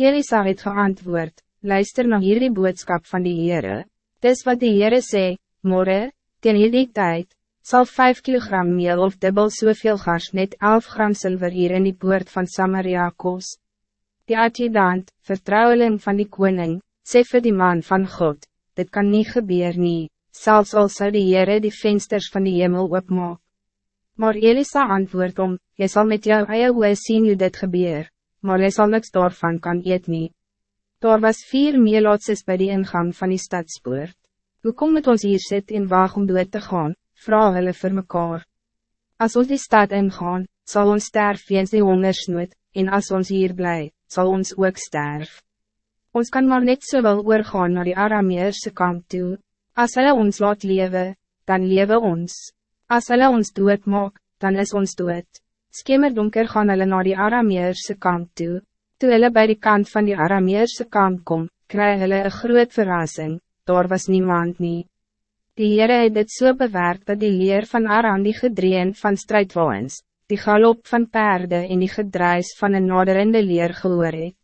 Elisa het geantwoord, luister na hierdie boodskap van die Heere, dis wat die Heere sê, morgen, teen hierdie tyd, sal 5 kilogram meel of dubbel soveel gas net 11 gram zilver hier in die poort van Samaria kos. Die adjudant, vertrouweling van die koning, sê vir die man van God, dit kan niet gebeuren nie, selfs al sou die Heere die vensters van die hemel opmaak. Maar Elisa antwoord om, jy zal met jou eie oe sien hoe dit gebeur, maar jy sal niks daarvan kan eet nie. Daar was vier meelootses bij die ingang van die stadspoort. Hoe kom het ons hier sit en waag om dood te gaan, vraag hulle vir mekaar. As ons die stad ingaan, zal ons sterf weens die hongersnood, en as ons hier blij, zal ons ook sterf. Ons kan maar net so wel oorgaan naar die Arameerse kamp toe. As hulle ons laat leven, dan leven ons. As hulle ons dood maak, dan is ons dood. Skemerdonker gaan hulle naar die Arameerse kamp toe. Toe hulle by die kant van die Arameerse kamp kom, kry hulle een groot verrassing daar was niemand nie. Die Heere het dit so bewerkt dat die leer van Aran die gedreen van strijdwaans, die galop van paarden en die gedruis van een naderende leer gehoor het.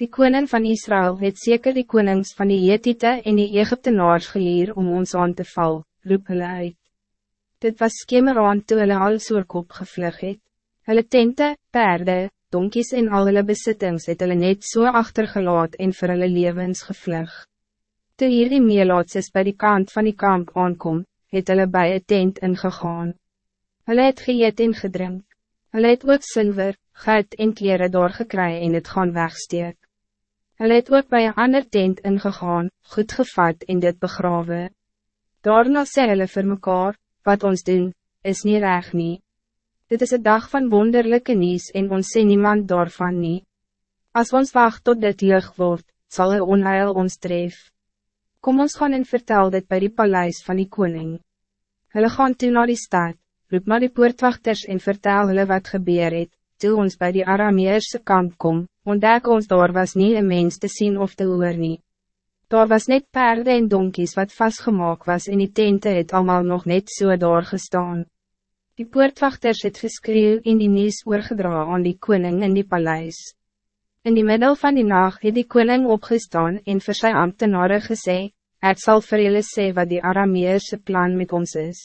Die koning van Israël het zeker die konings van die Jetite en die Egyptenaars geleer om ons aan te val, roep hulle uit. Dit was skemmeraan toe hulle al soorkop gevlug het. Hulle tente, paarden, donkies en al hulle besittings het hulle net so achtergelaat en vir hulle levens gevlug. Toe hierdie meelaatses by die kant van die kamp aankom, het hulle by een tent ingegaan. Hulle het geëet en gedrink. Hulle het ook zilver, goud en kleren doorgekry en het gaan wegsteek. Hulle het ook bij een ander tent ingegaan, goed gevat en dit begrawe. Daarna sê hulle vir mekaar, wat ons doen, is niet reg nie. Dit is een dag van wonderlijke nieuws en ons sê niemand daarvan nie. Als ons wacht tot dit jeugd wordt, zal er onheil ons treffen. Kom ons gaan en vertel dit bij die paleis van die koning. Hulle gaan toe naar die stad, roep maar die poortwachters en vertel hulle wat gebeur het, toe ons bij die Arameerse kamp kom, ontdek ons daar was niet een mens te zien of te hoor nie. Daar was net paarden en donkies wat vastgemaakt was en die tente het allemaal nog net so daar gestaan. Die poortwachters het geskreeuw in die nieuws oorgedra aan die koning in die paleis. In die middel van die nacht het die koning opgestaan en vir sy ambtenaren gesê, het sal vir julle sê wat die Arameerse plan met ons is.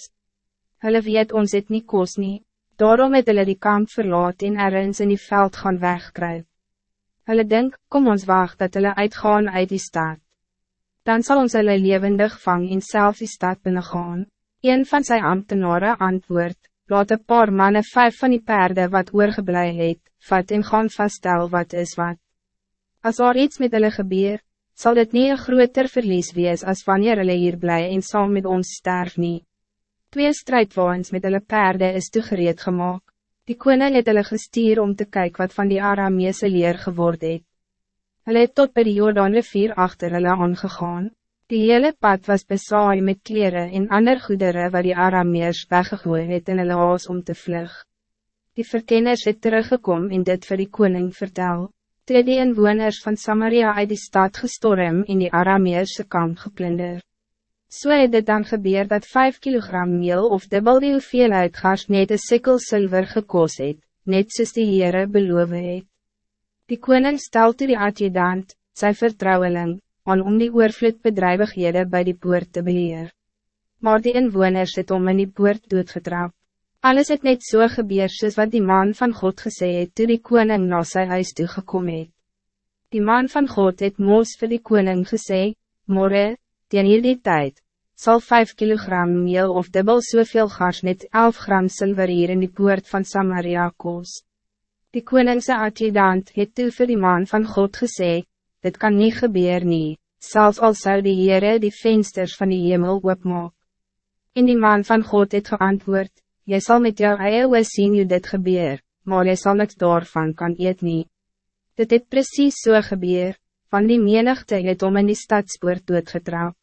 Hulle weet ons het nie koos nie, daarom het hulle die kamp verlaat en ergens in die veld gaan wegkruip. Hulle denk, kom ons wacht dat hulle uitgaan uit die stad. Dan zal ons hulle levendig vang en self die stad binnengaan. Een van zijn ambtenaren antwoord, laat een paar mannen vijf van die paarden wat oorgeblij het, vat en gaan vaststel wat is wat. Als er iets met hulle gebeur, zal dit niet een groter verlies wees als wanneer hulle hier blij en saam met ons sterf nie. Twee strijdwaans met hulle paarden is toegereed gemaakt. Die koning het hulle gestuur om te kijken wat van die Arameese leer geworden het. Hulle het tot by die Jordaan rivier achter hulle aangegaan. Die hele pad was besaai met kleren en ander goederen waar die Arameers weggegooi het in hulle haas om te vlug. Die verkenners het teruggekom en dit vir die koning vertel. Toe die inwoners van Samaria uit die stad gestorm in die Arameerse kamp geplunder. So het dit dan gebeur dat 5 kilogram meel of dubbel die hoeveelheid gas net een sikkel silver gekos het, net soos die Heere beloof het. Die koning stel toe die adjudant, sy vertrouweling, aan om die oorvloedbedrijvighede bij die poort te beheer. Maar die inwoners het om in die poort doodgetrap. Alles het net so gebeur soos wat die man van God gesê het toe die koning na sy huis toegekom het. Die man van God het moos vir die koning gesê, Morgen, teen hierdie tyd, sal 5 kilogram meel of dubbel soveel gas net 11 gram zilver hier in die poort van Samaria kos. Die koningse adjudant het toe vir die man van God gesê, dit kan niet gebeuren nie, zelfs al zou die Heere die vensters van die hemel opmaak. En die man van God het geantwoord, jy zal met jou eie oor sien hoe dit gebeur, maar jy sal niks daarvan kan eet nie. Dit het precies so gebeur, van die menigte het om in die stadspoort doodgetrapt.